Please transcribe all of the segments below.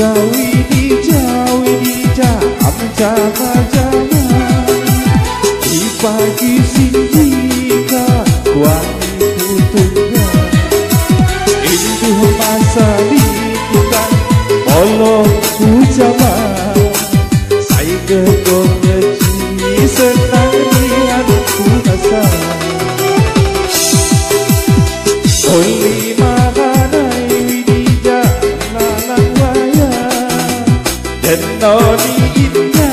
jauhi di jauhi di jauh Amcana jana Di pagi 见到你一面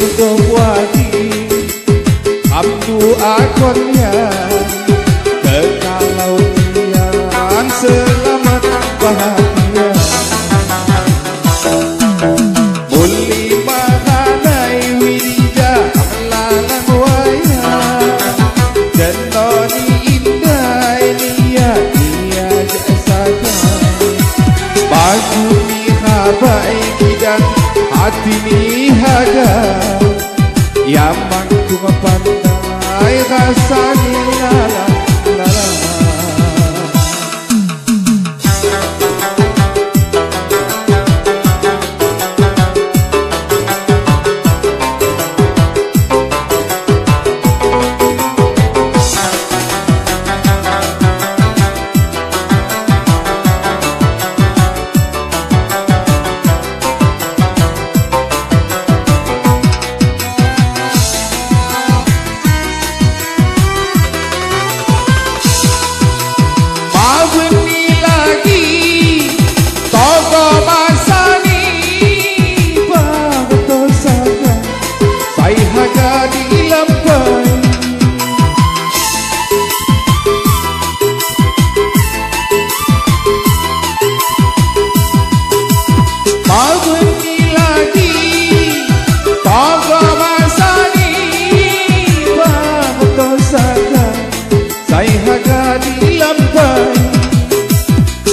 untuk wadi Abdu akonnya Kekalau yang selamat. bahan haga Yaman ku mapandai rasa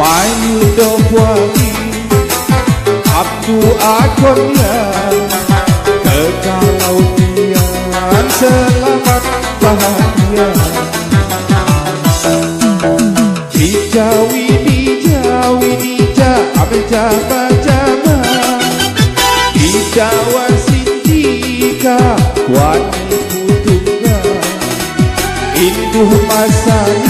Payu dopwagi Abdu akonnya Kekalau tian selamat bahagia Dijawi dijawi dija Ambil jama-jama Di Jawa Sindika Wani putungnya Induh masani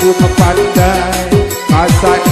Yaman ku mapandai hasani lala